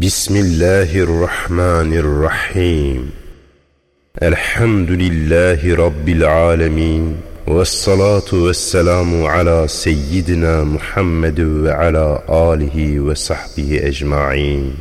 بسم الله الرحمن الرحيم الحمد لله رب العالمين والصلاة والسلام على سيدنا محمد وعلى آله وصحبه أجمعين